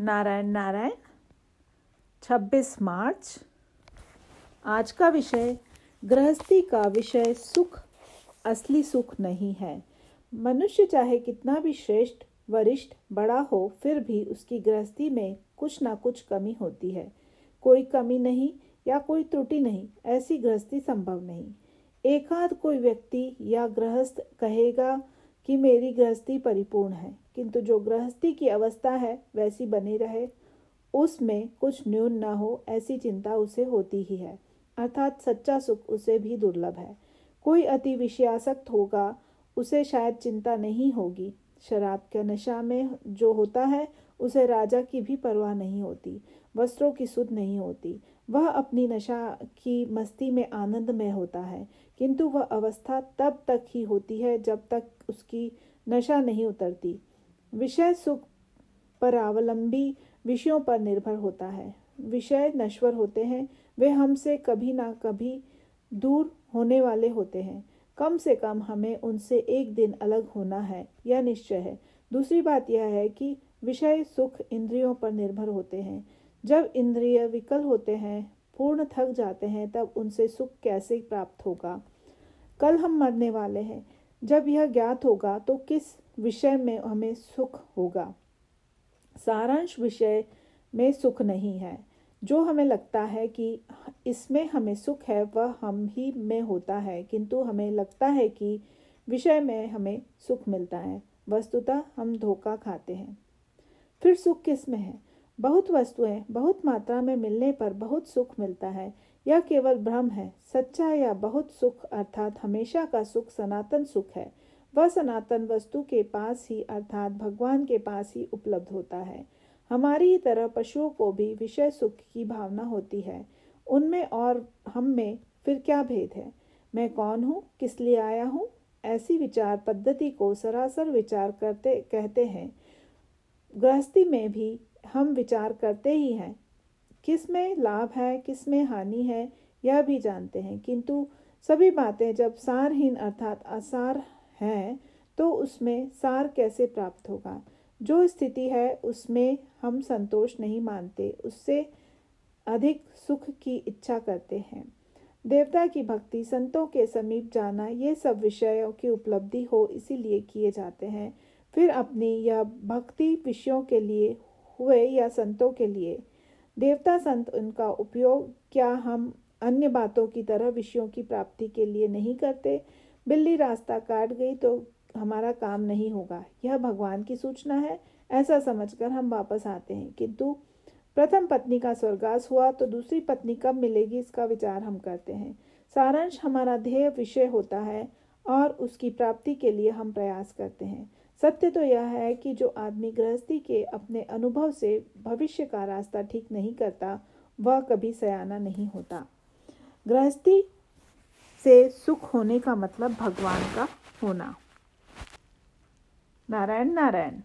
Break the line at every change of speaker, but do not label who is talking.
नारायण नारायण 26 मार्च। आज का विषय, गृहस्थी का विषय सुख, असली सुख नहीं है। मनुष्य चाहे कितना भी श्रेष्ठ, वरिष्ठ, बड़ा हो, फिर भी उसकी गृहस्थी में कुछ ना कुछ कमी होती है। कोई कमी नहीं या कोई त्रुटि नहीं, ऐसी गृहस्थी संभव नहीं। एकाध कोई व्यक्ति या गृहस्थ कहेगा कि मेरी गृहस्थी परिपूर्ण है, किंतु जो गृहस्थी की अवस्था है, वैसी बनी रहे। उसमें कुछ न्यून न हो, ऐसी चिंता उसे होती ही है। अर्थात सच्चा सुख उसे भी दुर्लभ है। कोई अति विषयासक्त होगा, उसे शायद चिंता नहीं होगी। शराब के नशा में जो होता है, उसे राजा की भी परवाह नहीं होती, वस्त्रों की सुध नहीं होती। वह अपनी नशा की मस्ती में आनंद में होता है, किंतु वह अवस्था तब तक ही होती है जब तक उसकी नशा नहीं उतरती। विषय सुख पर अवलंबी विषयों पर निर्भर होता है। विषय नश्वर होते हैं, वे हमसे कभी ना कभी दूर होने वाले होते हैं। कम से कम हमें उनसे एक दिन अलग होना है, यह निश्चय है। दूसरी बात यह है कि विषय सुख इंद्रियों पर निर्भर होते हैं। जब इंद्रिय विकल होते हैं, पूर्ण थक जाते हैं, तब उनसे सुख कैसे प्राप्त होगा? कल हम मरने वाले हैं। जब यह ज्ञात होगा तो किस विषय में हमें सुख होगा? सारांश विषय में सुख नहीं है। जो हमें लगता है कि इसमें हमें सुख है, वह हम ही में होता है। किंतु हमें लगता है कि विषय में हमें सुख मिलता है। वस्तुतः हम धोखा खाते हैं। फिर सुख किसमें है? बहुत वस्तुएँ बहुत मात्रा में मिलने पर बहुत सुख मिलता है। यह केवल भ्रम है, सच्चा या बहुत सुख अर्थात हमेशा का सुख सनातन सुख है। वह सनातन वस्तु के पास ही अर्थात भगवान के पास ही उपलब्ध होता है। हमारी ही तरह पशुओं को भी विषय सुख की भावना होती है। उनमें और हम में फिर क्या भेद है? मैं कौन हूँ? किस लिए आया हूँ? ऐसी विचार पद्धति को सरासर विचार करते, कहते हैं। गृहस्थी में भी हम विचार करते ही हैं। किसमें लाभ है, किसमें हानि है, यह भी जानते हैं। किंतु सभी बातें जब सारहीन अर्थात असार हैं तो उसमें सार कैसे प्राप्त होगा? जो स्थिति है, उसमें हम संतोष नहीं मानते। उससे अधिक सुख की इच्छा करते हैं। देवता की भक्ति, संतों के समीप जाना, ये सब विषयों की उपलब्धि हो, इसीलिए किए जाते हैं। फिर अपनी यह भक्ति विषयों के लिए हुए या संतों के लिए। देवता संत उनका उपयोग क्या हम अन्य बातों की तरह विषयों की प्राप्ति के लिए नहीं करते? बिल्ली रास्ता काट गई तो हमारा काम नहीं होगा। यह भगवान की सूचना है। ऐसा समझकर हम वापस आते हैं। किंतु प्रथम पत्नी का स्वर्गास हुआ तो दूसरी पत्नी कब मिलेगी इसका विचार हम करते हैं। सारांश हमारा ध्येय विषय होता है और उसकी प्राप्ति के लिए हम प्रयास करते हैं। सत्य तो यह है कि जो आदमी गृहस्थी के अपने अनुभव से भविष्य का रास्ता ठीक नहीं करता, वह कभी सयाना नहीं होता। गृहस्थी से सुख होने का मतलब भगवान का होना। नारायण नारायण।